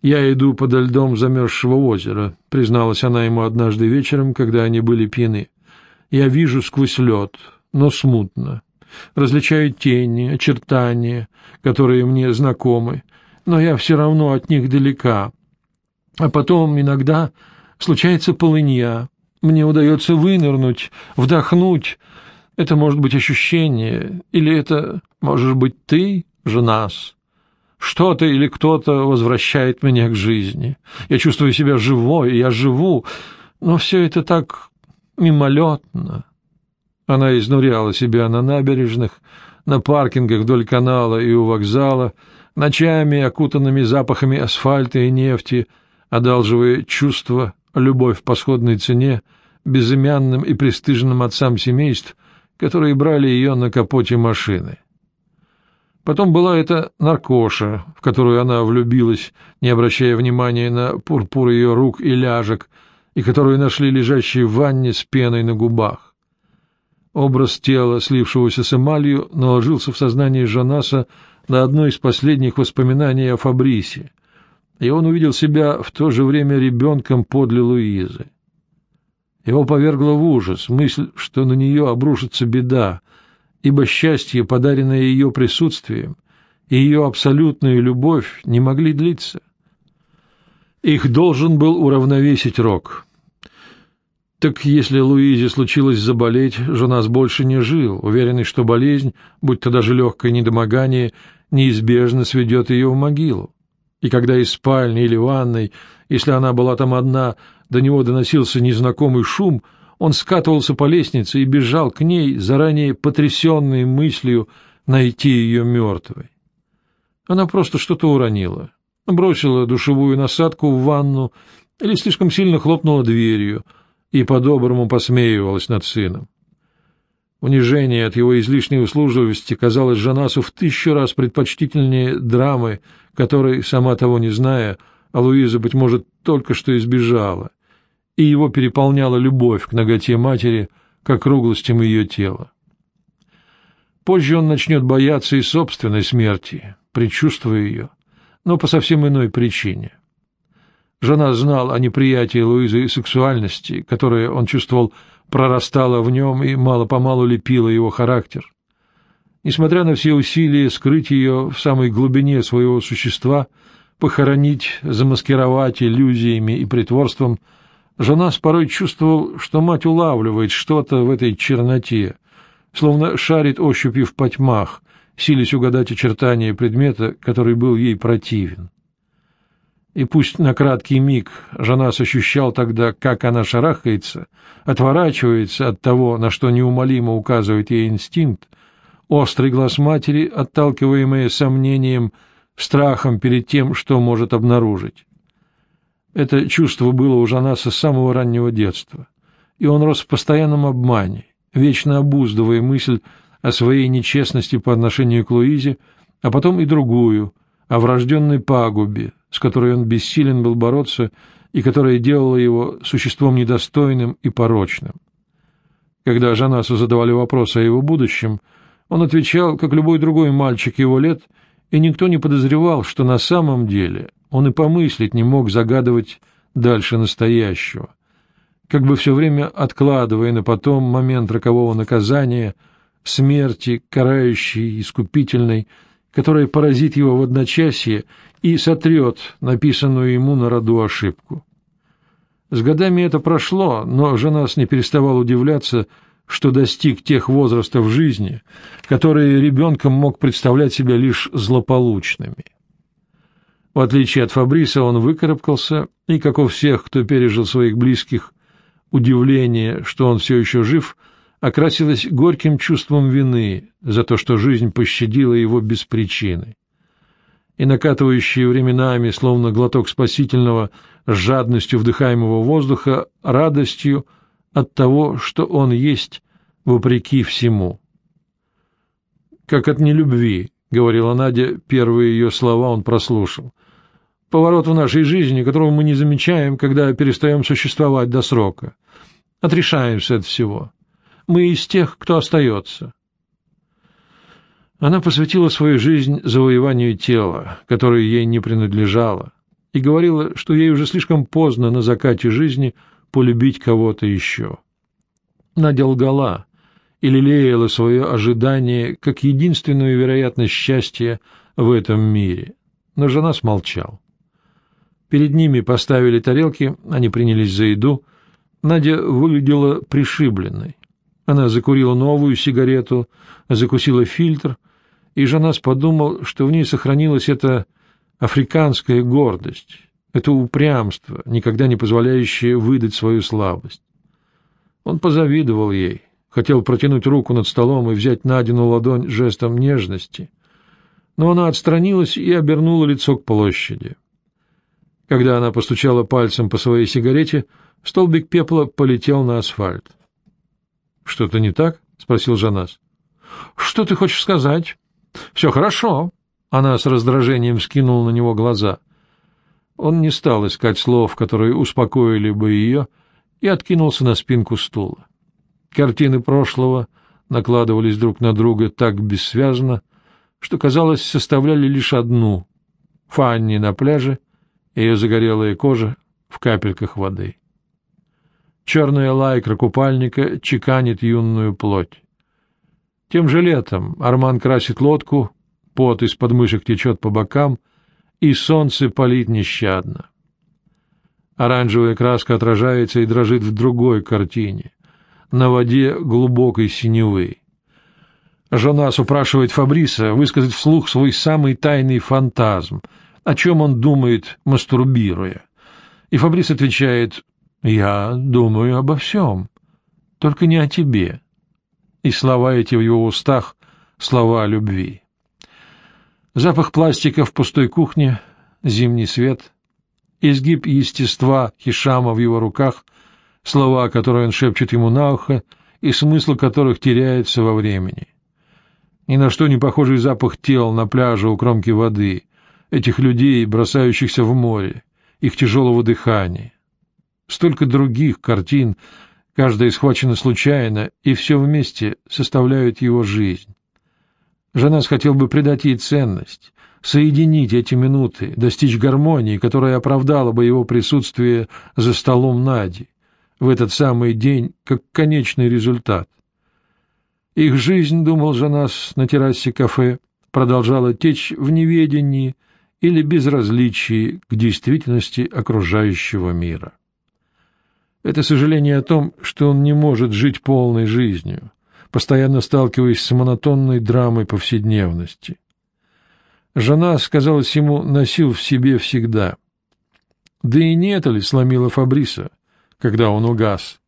«Я иду подо льдом замерзшего озера», — призналась она ему однажды вечером, когда они были пьяны. «Я вижу сквозь лед, но смутно. Различаю тени, очертания, которые мне знакомы, но я все равно от них далека. А потом иногда случается полынья. Мне удается вынырнуть, вдохнуть. Это может быть ощущение, или это можешь быть ты, женас. Что-то или кто-то возвращает меня к жизни. Я чувствую себя живой, я живу, но все это так мимолетно. Она изнуряла себя на набережных, на паркингах вдоль канала и у вокзала, ночами, окутанными запахами асфальта и нефти, одалживая чувство, любовь по сходной цене, безымянным и престижным отцам семейств, которые брали ее на капоте машины. Потом была эта наркоша, в которую она влюбилась, не обращая внимания на пурпур ее рук и ляжек, и которую нашли лежащей в ванне с пеной на губах. Образ тела, слившегося с эмалью, наложился в сознание Жанаса на одно из последних воспоминаний о Фабрисе, и он увидел себя в то же время ребенком подле Луизы. Его повергла в ужас мысль, что на нее обрушится беда, ибо счастье, подаренное ее присутствием, и ее абсолютная любовь не могли длиться. Их должен был уравновесить Рок. Так если Луизе случилось заболеть, Жонас больше не жил, уверенный, что болезнь, будь то даже легкое недомогание, неизбежно сведет ее в могилу. И когда из спальни или ванной, если она была там одна, до него доносился незнакомый шум — он скатывался по лестнице и бежал к ней, заранее потрясенной мыслью найти ее мертвой. Она просто что-то уронила, бросила душевую насадку в ванну или слишком сильно хлопнула дверью и по-доброму посмеивалась над сыном. Унижение от его излишней услужливости казалось Жанасу в тысячу раз предпочтительнее драмы, которой, сама того не зная, а Луиза, быть может, только что избежала и его переполняла любовь к ноготе матери, к округлостям ее тела. Позже он начнет бояться и собственной смерти, предчувствуя ее, но по совсем иной причине. Жена знал о неприятии Луизы и сексуальности, которая, он чувствовал, прорастала в нем и мало-помалу лепила его характер. Несмотря на все усилия скрыть ее в самой глубине своего существа, похоронить, замаскировать иллюзиями и притворством – Жанас порой чувствовал, что мать улавливает что-то в этой черноте, словно шарит ощупью в потьмах, силясь угадать очертания предмета, который был ей противен. И пусть на краткий миг Жанас ощущал тогда, как она шарахается, отворачивается от того, на что неумолимо указывает ей инстинкт, острый глаз матери, отталкиваемый сомнением, страхом перед тем, что может обнаружить. Это чувство было у Жанаса с самого раннего детства, и он рос в постоянном обмане, вечно обуздывая мысль о своей нечестности по отношению к Луизе, а потом и другую, о врожденной пагубе, с которой он бессилен был бороться и которая делала его существом недостойным и порочным. Когда Жанасу задавали вопросы о его будущем, он отвечал, как любой другой мальчик его лет, и никто не подозревал, что на самом деле он и помыслить не мог загадывать дальше настоящего, как бы все время откладывая на потом момент рокового наказания, смерти, карающей, искупительной, которая поразит его в одночасье и сотрет написанную ему на роду ошибку. С годами это прошло, но Женас не переставал удивляться, что достиг тех возрастов жизни, которые ребенком мог представлять себя лишь злополучными. В отличие от Фабриса, он выкарабкался, и, как у всех, кто пережил своих близких, удивление, что он все еще жив, окрасилось горьким чувством вины за то, что жизнь пощадила его без причины. И накатывающие временами, словно глоток спасительного, с жадностью вдыхаемого воздуха, радостью от того, что он есть, вопреки всему. «Как от нелюбви», — говорила Надя, первые ее слова он прослушал поворот в нашей жизни, которого мы не замечаем, когда перестаем существовать до срока. Отрешаемся от всего. Мы из тех, кто остается. Она посвятила свою жизнь завоеванию тела, которое ей не принадлежало, и говорила, что ей уже слишком поздно на закате жизни полюбить кого-то еще. Надя лгала и лелеяла свое ожидание как единственную вероятность счастья в этом мире, но жена смолчал. Перед ними поставили тарелки, они принялись за еду. Надя выглядела пришибленной. Она закурила новую сигарету, закусила фильтр, и Жанас подумал, что в ней сохранилась эта африканская гордость, это упрямство, никогда не позволяющее выдать свою слабость. Он позавидовал ей, хотел протянуть руку над столом и взять Надину ладонь жестом нежности, но она отстранилась и обернула лицо к площади. Когда она постучала пальцем по своей сигарете, столбик пепла полетел на асфальт. — Что-то не так? — спросил Жанас. — Что ты хочешь сказать? — Все хорошо. Она с раздражением скинула на него глаза. Он не стал искать слов, которые успокоили бы ее, и откинулся на спинку стула. Картины прошлого накладывались друг на друга так бессвязно, что, казалось, составляли лишь одну — Фанни на пляже ее загорелая кожа в капельках воды. Черная лайкра купальника чеканит юную плоть. Тем же летом Арман красит лодку, пот из подмышек течет по бокам, и солнце палит нещадно. Оранжевая краска отражается и дрожит в другой картине, на воде глубокой синевы. Жонас упрашивает Фабриса высказать вслух свой самый тайный фантазм — о чем он думает, мастурбируя. И Фабрис отвечает, «Я думаю обо всем, только не о тебе». И слова эти в его устах — слова любви. Запах пластика в пустой кухне, зимний свет, изгиб естества Хишама в его руках, слова, которые он шепчет ему на ухо, и смысл которых теряется во времени. Ни на что не похожий запах тел на пляже у кромки воды, этих людей, бросающихся в море, их тяжелого дыхания. Столько других картин, каждая схвачена случайно, и все вместе составляют его жизнь. Жанас хотел бы придать ей ценность, соединить эти минуты, достичь гармонии, которая оправдала бы его присутствие за столом Нади в этот самый день как конечный результат. Их жизнь, думал Жанас на террасе кафе, продолжала течь в неведении, или безразличии к действительности окружающего мира. Это сожаление о том, что он не может жить полной жизнью, постоянно сталкиваясь с монотонной драмой повседневности. Жена, сказалось ему, носил в себе всегда. Да и не это ли сломило Фабриса, когда он угас?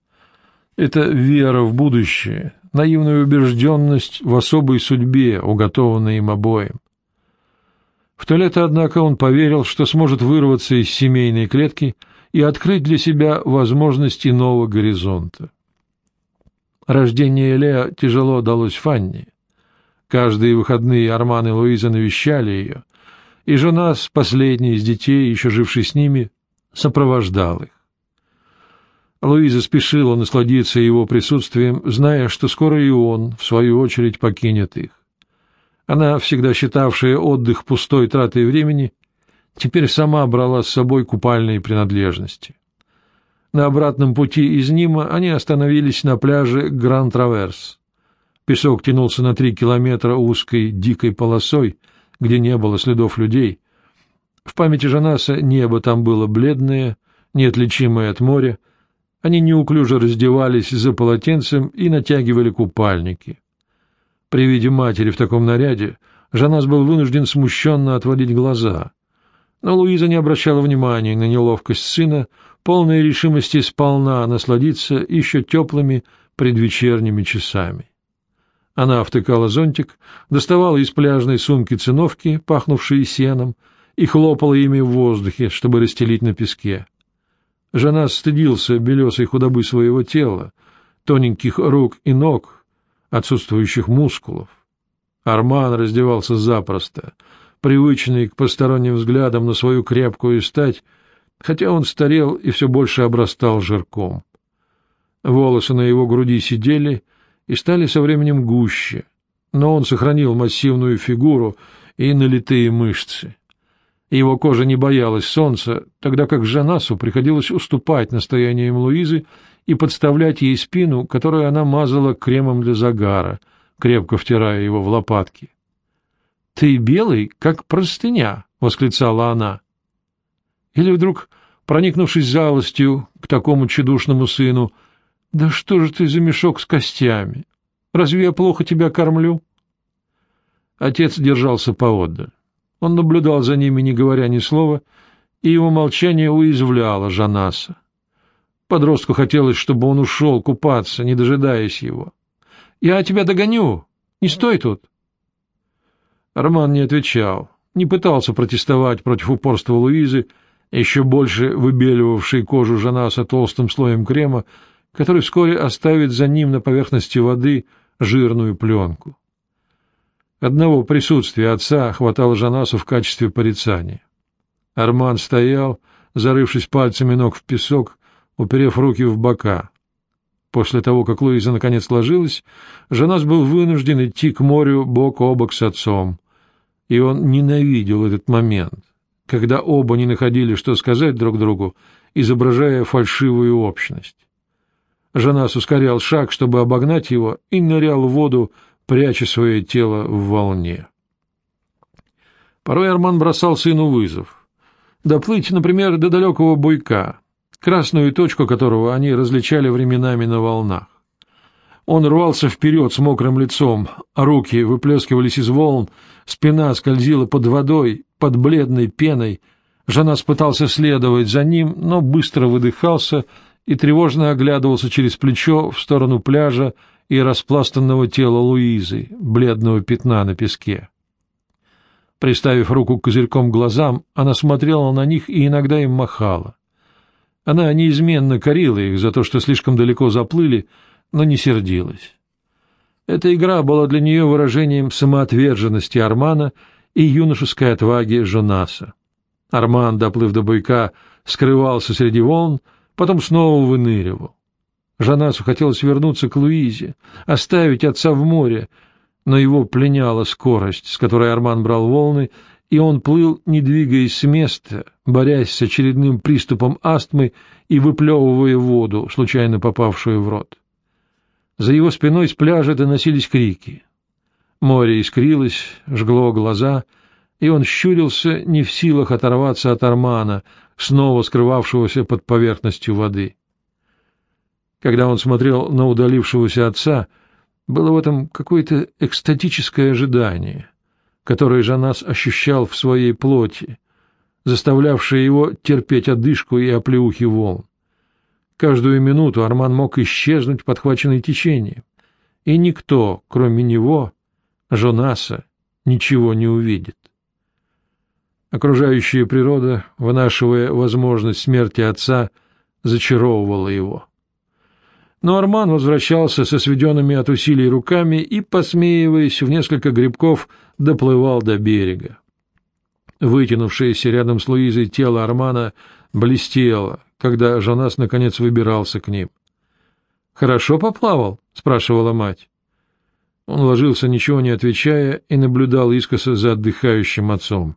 Это вера в будущее, наивная убежденность в особой судьбе, уготованной им обоим. В то лето, однако, он поверил, что сможет вырваться из семейной клетки и открыть для себя возможности нового горизонта. Рождение Лео тяжело далось Фанни. Каждые выходные Арман и Луиза навещали ее, и жена с последней из детей, еще жившей с ними, сопровождал их. Луиза спешила насладиться его присутствием, зная, что скоро и он, в свою очередь, покинет их. Она, всегда считавшая отдых пустой тратой времени, теперь сама брала с собой купальные принадлежности. На обратном пути из Нима они остановились на пляже Гран-Траверс. Песок тянулся на три километра узкой дикой полосой, где не было следов людей. В памяти Жанаса небо там было бледное, неотличимое от моря. Они неуклюже раздевались за полотенцем и натягивали купальники. При виде матери в таком наряде Жанас был вынужден смущенно отводить глаза. Но Луиза не обращала внимания на неловкость сына, полной решимости сполна насладиться еще теплыми предвечерними часами. Она втыкала зонтик, доставала из пляжной сумки циновки, пахнувшие сеном, и хлопала ими в воздухе, чтобы расстелить на песке. Жена стыдился белесой худобы своего тела, тоненьких рук и ног, отсутствующих мускулов. Арман раздевался запросто, привычный к посторонним взглядам на свою крепкую стать, хотя он старел и все больше обрастал жирком. Волосы на его груди сидели и стали со временем гуще, но он сохранил массивную фигуру и налитые мышцы. его кожа не боялась солнца, тогда как Жанасу приходилось уступать настояниям Луизы и подставлять ей спину, которую она мазала кремом для загара, крепко втирая его в лопатки. — Ты белый, как простыня! — восклицала она. Или вдруг, проникнувшись жалостью к такому чудушному сыну, — Да что же ты за мешок с костями? Разве я плохо тебя кормлю? Отец держался поодаль. Он наблюдал за ними, не говоря ни слова, и его молчание уязвляло Жанаса. Подростку хотелось, чтобы он ушел купаться, не дожидаясь его. — Я тебя догоню! Не стой тут! Роман не отвечал, не пытался протестовать против упорства Луизы, еще больше выбеливавшей кожу Жанаса толстым слоем крема, который вскоре оставит за ним на поверхности воды жирную пленку. Одного присутствия отца хватало Жанасу в качестве порицания. Арман стоял, зарывшись пальцами ног в песок, уперев руки в бока. После того, как Луиза наконец сложилась, Жанас был вынужден идти к морю бок о бок с отцом. И он ненавидел этот момент, когда оба не находили, что сказать друг другу, изображая фальшивую общность. Жанас ускорял шаг, чтобы обогнать его, и нырял в воду, пряча свое тело в волне. Порой Арман бросал сыну вызов. Доплыть, например, до далекого буйка, красную точку которого они различали временами на волнах. Он рвался вперед с мокрым лицом, а руки выплескивались из волн, спина скользила под водой, под бледной пеной. Жанас пытался следовать за ним, но быстро выдыхался и тревожно оглядывался через плечо в сторону пляжа, и распластанного тела Луизы, бледного пятна на песке. Приставив руку козырьком глазам, она смотрела на них и иногда им махала. Она неизменно корила их за то, что слишком далеко заплыли, но не сердилась. Эта игра была для нее выражением самоотверженности Армана и юношеской отваги Жонаса. Арман, доплыв до буйка, скрывался среди волн, потом снова выныривал. Жанасу хотелось вернуться к Луизе, оставить отца в море, но его пленяла скорость, с которой Арман брал волны, и он плыл, не двигаясь с места, борясь с очередным приступом астмы и выплевывая воду, случайно попавшую в рот. За его спиной с пляжа доносились крики. Море искрилось, жгло глаза, и он щурился, не в силах оторваться от Армана, снова скрывавшегося под поверхностью воды. Когда он смотрел на удалившегося отца, было в этом какое-то экстатическое ожидание, которое Жанас ощущал в своей плоти, заставлявшее его терпеть одышку и оплеухи волн. Каждую минуту Арман мог исчезнуть, подхваченный течением, и никто, кроме него, Жонаса, ничего не увидит. Окружающая природа, вынашивая возможность смерти отца, зачаровывала его. Но Арман возвращался со сведенными от усилий руками и, посмеиваясь в несколько грибков, доплывал до берега. Вытянувшееся рядом с Луизой тело Армана блестело, когда Жанас наконец выбирался к ним. — Хорошо поплавал? — спрашивала мать. Он ложился, ничего не отвечая, и наблюдал искоса за отдыхающим отцом.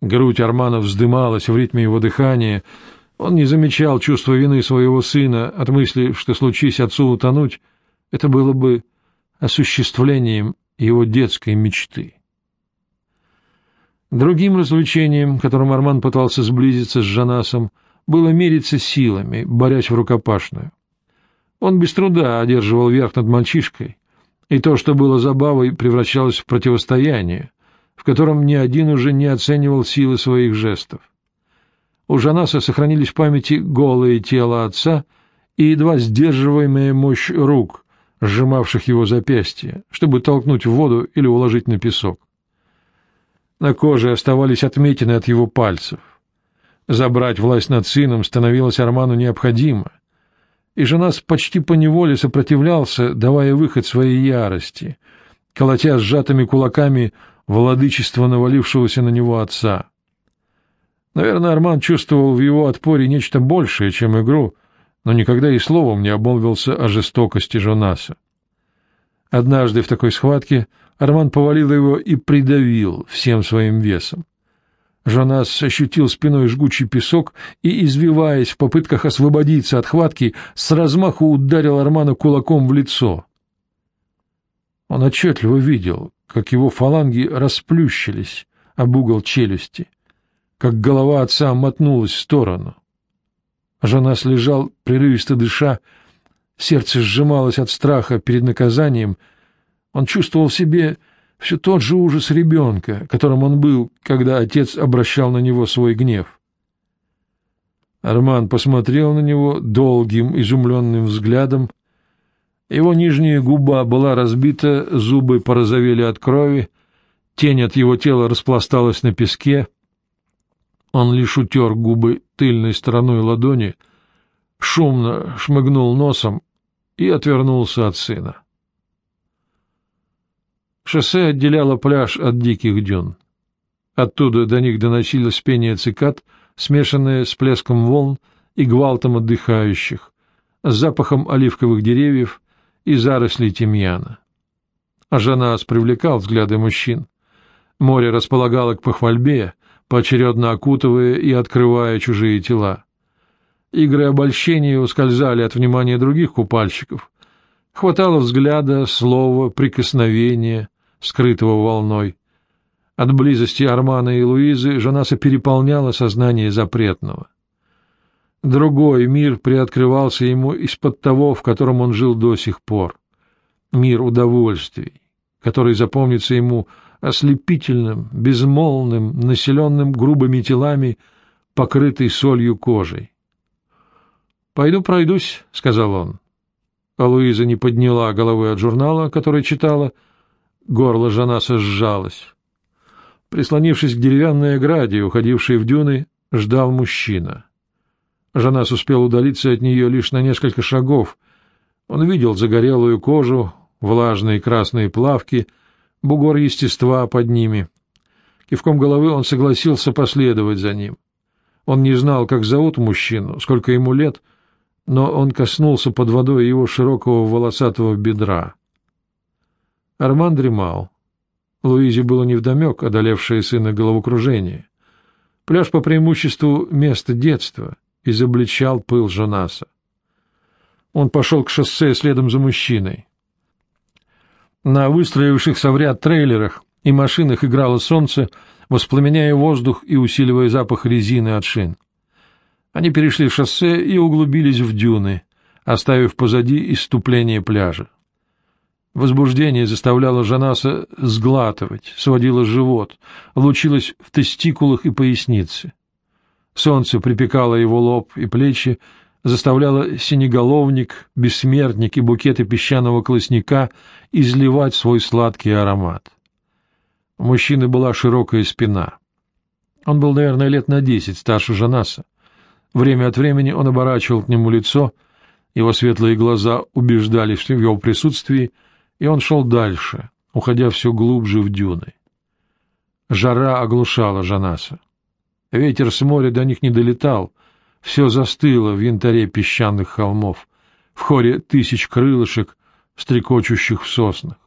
Грудь Армана вздымалась в ритме его дыхания, он не замечал чувства вины своего сына от мысли, что случись отцу утонуть, это было бы осуществлением его детской мечты. Другим развлечением, которым Арман пытался сблизиться с Жанасом, было мериться силами, борясь в рукопашную. Он без труда одерживал верх над мальчишкой, и то, что было забавой, превращалось в противостояние, в котором ни один уже не оценивал силы своих жестов. У Жанаса сохранились в памяти голое тело отца и едва сдерживаемая мощь рук, сжимавших его запястье, чтобы толкнуть в воду или уложить на песок. На коже оставались отметины от его пальцев. Забрать власть над сыном становилось Арману необходимо, и Жанас почти поневоле сопротивлялся, давая выход своей ярости, колотя сжатыми кулаками владычество навалившегося на него отца. Наверное, Арман чувствовал в его отпоре нечто большее, чем игру, но никогда и словом не обмолвился о жестокости Жонаса. Однажды в такой схватке Арман повалил его и придавил всем своим весом. Жанас ощутил спиной жгучий песок и, извиваясь в попытках освободиться от хватки, с размаху ударил Армана кулаком в лицо. Он отчетливо видел, как его фаланги расплющились об угол челюсти, как голова отца мотнулась в сторону. Жанас лежал, прерывисто дыша, сердце сжималось от страха перед наказанием. Он чувствовал в себе все тот же ужас ребенка, которым он был, когда отец обращал на него свой гнев. Арман посмотрел на него долгим, изумленным взглядом. Его нижняя губа была разбита, зубы порозовели от крови, тень от его тела распласталась на песке. Он лишь утер губы тыльной стороной ладони, шумно шмыгнул носом и отвернулся от сына. Шоссе отделяло пляж от диких дюн. Оттуда до них доносилось пение цикад, смешанное с плеском волн и гвалтом отдыхающих, с запахом оливковых деревьев и зарослей тимьяна. А Жанас привлекал взгляды мужчин. Море располагало к похвальбе, поочередно окутывая и открывая чужие тела. Игры обольщения ускользали от внимания других купальщиков. Хватало взгляда, слова, прикосновения — скрытого волной. От близости Армана и Луизы Жанаса переполняло сознание запретного. Другой мир приоткрывался ему из-под того, в котором он жил до сих пор. Мир удовольствий, который запомнится ему ослепительным, безмолвным, населенным грубыми телами, покрытой солью кожей. «Пойду пройдусь», — сказал он. А Луиза не подняла головы от журнала, который читала, — Горло Жанаса сжалось. Прислонившись к деревянной ограде, уходившей в дюны, ждал мужчина. Жанас успел удалиться от нее лишь на несколько шагов. Он видел загорелую кожу, влажные красные плавки, бугор естества под ними. Кивком головы он согласился последовать за ним. Он не знал, как зовут мужчину, сколько ему лет, но он коснулся под водой его широкого волосатого бедра. Арман дремал. Луизе было невдомек, одолевшее сына головокружение. Пляж по преимуществу место детства изобличал пыл Жонаса. Он пошел к шоссе следом за мужчиной. На выстроившихся в ряд трейлерах и машинах играло солнце, воспламеняя воздух и усиливая запах резины от шин. Они перешли шоссе и углубились в дюны, оставив позади иступление пляжа. Возбуждение заставляло Жанаса сглатывать, сводило живот, лучилось в тестикулах и пояснице. Солнце припекало его лоб и плечи, заставляло синеголовник, бессмертник и букеты песчаного колосника изливать свой сладкий аромат. У мужчины была широкая спина. Он был, наверное, лет на десять старше Жанаса. Время от времени он оборачивал к нему лицо, его светлые глаза убеждались в его присутствии — и он шел дальше, уходя все глубже в дюны. Жара оглушала Жанаса. Ветер с моря до них не долетал, все застыло в янтаре песчаных холмов, в хоре тысяч крылышек, стрекочущих в соснах.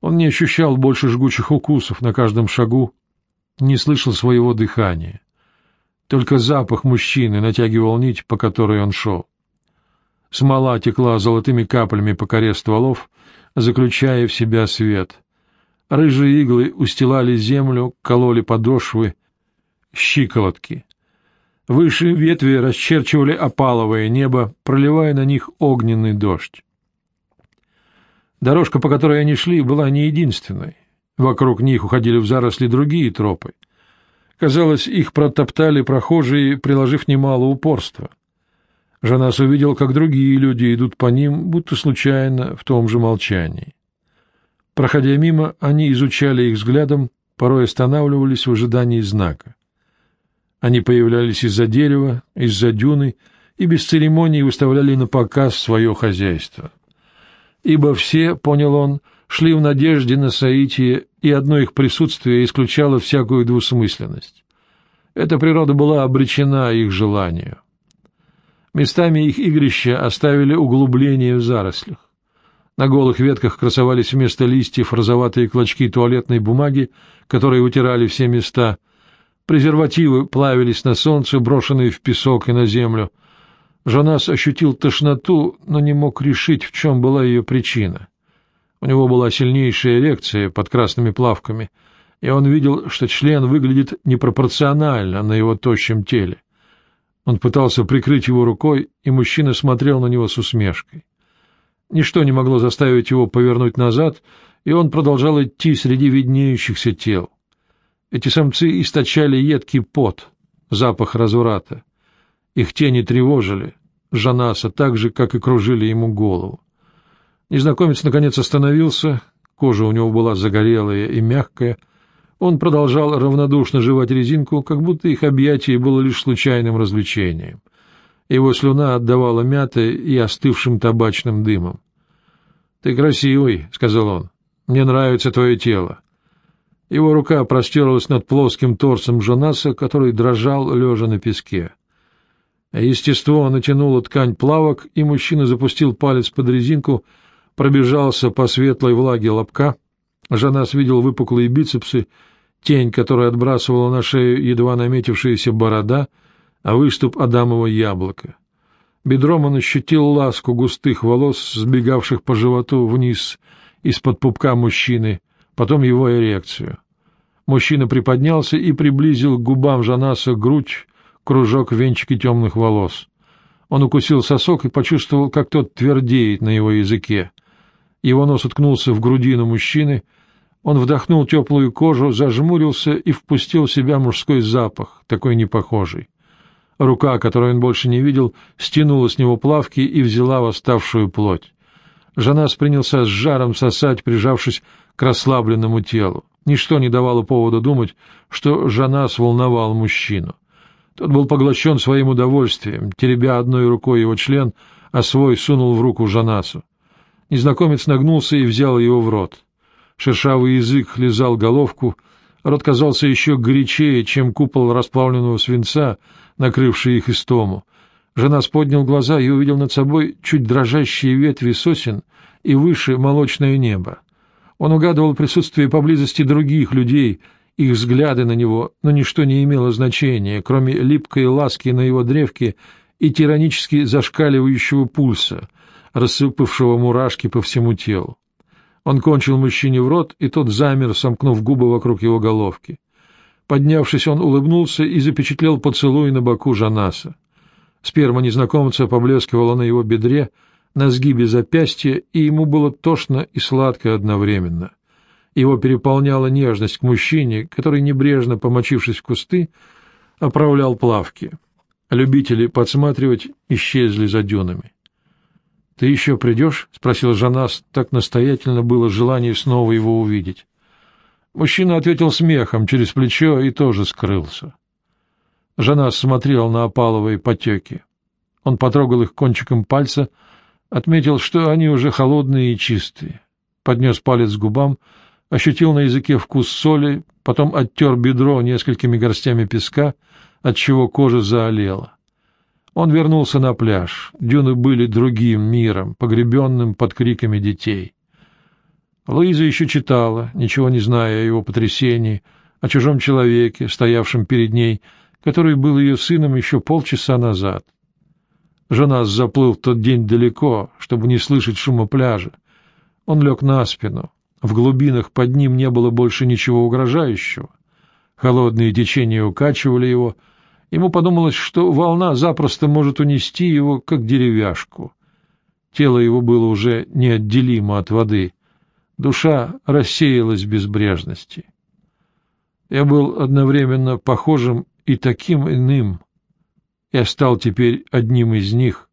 Он не ощущал больше жгучих укусов на каждом шагу, не слышал своего дыхания. Только запах мужчины натягивал нить, по которой он шел. Смола текла золотыми каплями по коре стволов, заключая в себя свет. Рыжие иглы устилали землю, кололи подошвы, щиколотки. Выше ветви расчерчивали опаловое небо, проливая на них огненный дождь. Дорожка, по которой они шли, была не единственной. Вокруг них уходили в заросли другие тропы. Казалось, их протоптали прохожие, приложив немало упорства. Жанас увидел, как другие люди идут по ним, будто случайно, в том же молчании. Проходя мимо, они изучали их взглядом, порой останавливались в ожидании знака. Они появлялись из-за дерева, из-за дюны и без церемоний выставляли на показ свое хозяйство. Ибо все, понял он, шли в надежде на соитие, и одно их присутствие исключало всякую двусмысленность. Эта природа была обречена их желанию. Местами их игрища оставили углубления в зарослях. На голых ветках красовались вместо листьев розоватые клочки туалетной бумаги, которые утирали все места. Презервативы плавились на солнце, брошенные в песок и на землю. Жанас ощутил тошноту, но не мог решить, в чем была ее причина. У него была сильнейшая эрекция под красными плавками, и он видел, что член выглядит непропорционально на его тощем теле. Он пытался прикрыть его рукой, и мужчина смотрел на него с усмешкой. Ничто не могло заставить его повернуть назад, и он продолжал идти среди виднеющихся тел. Эти самцы источали едкий пот, запах разврата. Их тени тревожили Жанаса так же, как и кружили ему голову. Незнакомец наконец остановился, кожа у него была загорелая и мягкая. Он продолжал равнодушно жевать резинку, как будто их объятие было лишь случайным развлечением. Его слюна отдавала мятой и остывшим табачным дымом. — Ты красивый, — сказал он. — Мне нравится твое тело. Его рука простерлась над плоским торсом Жанаса, который дрожал, лежа на песке. Естество натянуло ткань плавок, и мужчина запустил палец под резинку — пробежался по светлой влаге лобка. Жанас видел выпуклые бицепсы, тень, которая отбрасывала на шею едва наметившаяся борода, а выступ Адамова яблока. Бедром он ощутил ласку густых волос, сбегавших по животу вниз из-под пупка мужчины, потом его эрекцию. Мужчина приподнялся и приблизил к губам Жанаса грудь, кружок венчики темных волос. Он укусил сосок и почувствовал, как тот твердеет на его языке. Его нос уткнулся в грудину мужчины. Он вдохнул теплую кожу, зажмурился и впустил в себя мужской запах, такой непохожий. Рука, которую он больше не видел, стянула с него плавки и взяла восставшую плоть. Жанас принялся с жаром сосать, прижавшись к расслабленному телу. Ничто не давало повода думать, что Жанас волновал мужчину. Тот был поглощен своим удовольствием, теребя одной рукой его член, а свой сунул в руку Жанасу. Незнакомец нагнулся и взял его в рот. Шершавый язык лизал головку, рот казался еще горячее, чем купол расплавленного свинца, накрывший их истому. Жена поднял глаза и увидел над собой чуть дрожащие ветви сосен и выше молочное небо. Он угадывал присутствие поблизости других людей, их взгляды на него, но ничто не имело значения, кроме липкой ласки на его древке и тиранически зашкаливающего пульса, рассыпавшего мурашки по всему телу. Он кончил мужчине в рот, и тот замер, сомкнув губы вокруг его головки. Поднявшись, он улыбнулся и запечатлел поцелуй на боку Жанаса. Сперма незнакомца поблескивала на его бедре, на сгибе запястья, и ему было тошно и сладко одновременно. Его переполняла нежность к мужчине, который, небрежно помочившись в кусты, оправлял плавки. Любители подсматривать исчезли за дюнами. — Ты еще придешь? — спросил Жанас. Так настоятельно было желание снова его увидеть. Мужчина ответил смехом через плечо и тоже скрылся. Жанас смотрел на опаловые потеки. Он потрогал их кончиком пальца, отметил, что они уже холодные и чистые. Поднес палец к губам, ощутил на языке вкус соли, потом оттер бедро несколькими горстями песка, отчего кожа заолела. Он вернулся на пляж. Дюны были другим миром, погребенным под криками детей. Луиза еще читала, ничего не зная о его потрясении, о чужом человеке, стоявшем перед ней, который был ее сыном еще полчаса назад. Жена заплыл в тот день далеко, чтобы не слышать шума пляжа. Он лег на спину. В глубинах под ним не было больше ничего угрожающего. Холодные течения укачивали его — Ему подумалось, что волна запросто может унести его, как деревяшку. Тело его было уже неотделимо от воды. Душа рассеялась в безбрежности. Я был одновременно похожим и таким иным. Я стал теперь одним из них.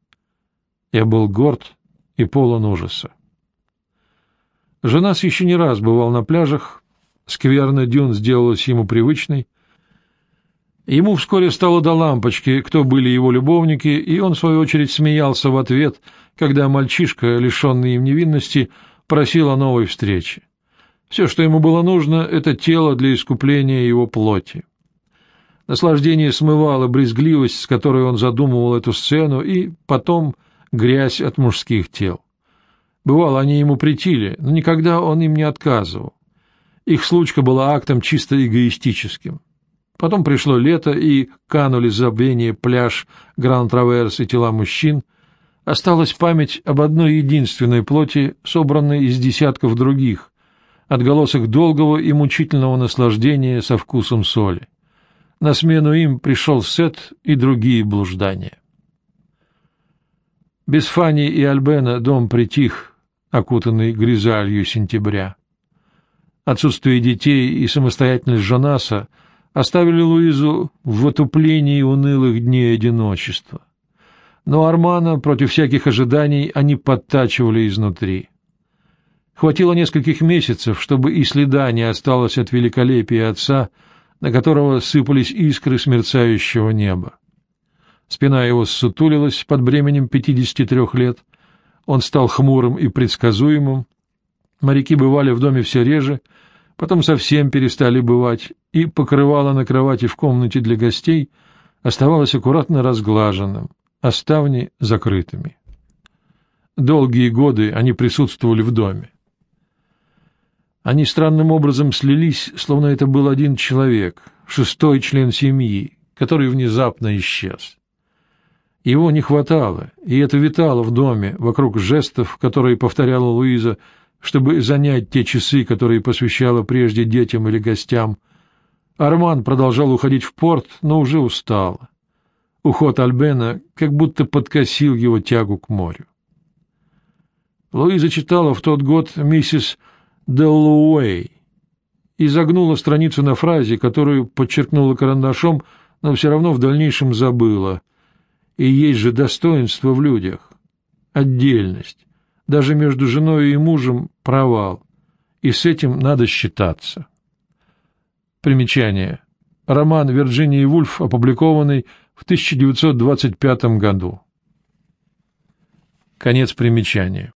Я был горд и полон ужаса. Женас еще не раз бывал на пляжах. Скверно дюн сделалась ему привычной. Ему вскоре стало до лампочки, кто были его любовники, и он, в свою очередь, смеялся в ответ, когда мальчишка, лишенный им невинности, просил о новой встрече. Все, что ему было нужно, — это тело для искупления его плоти. Наслаждение смывало брезгливость, с которой он задумывал эту сцену, и потом грязь от мужских тел. Бывало, они ему претили, но никогда он им не отказывал. Их случка была актом чисто эгоистическим. Потом пришло лето, и канули забвение пляж, Гранд-Траверс и тела мужчин. Осталась память об одной единственной плоти, собранной из десятков других, отголосок долгого и мучительного наслаждения со вкусом соли. На смену им пришел Сет и другие блуждания. Без Фани и Альбена дом притих, окутанный грязалью сентября. Отсутствие детей и самостоятельность Жонаса оставили Луизу в отуплении унылых дней одиночества. Но Армана, против всяких ожиданий, они подтачивали изнутри. Хватило нескольких месяцев, чтобы и следа не осталось от великолепия отца, на которого сыпались искры смерцающего неба. Спина его ссутулилась под бременем 53 лет, он стал хмурым и предсказуемым. Моряки бывали в доме все реже, потом совсем перестали бывать, и покрывало на кровати в комнате для гостей оставалось аккуратно разглаженным, а ставни — закрытыми. Долгие годы они присутствовали в доме. Они странным образом слились, словно это был один человек, шестой член семьи, который внезапно исчез. Его не хватало, и это витало в доме, вокруг жестов, которые повторяла Луиза, чтобы занять те часы, которые посвящала прежде детям или гостям. Арман продолжал уходить в порт, но уже устал. Уход Альбена как будто подкосил его тягу к морю. Луиза читала в тот год миссис Деллуэй и загнула страницу на фразе, которую подчеркнула карандашом, но все равно в дальнейшем забыла — и есть же достоинство в людях, отдельность. Даже между женой и мужем провал, и с этим надо считаться. Примечание. Роман Вирджинии Вульф, опубликованный в 1925 году. Конец примечания.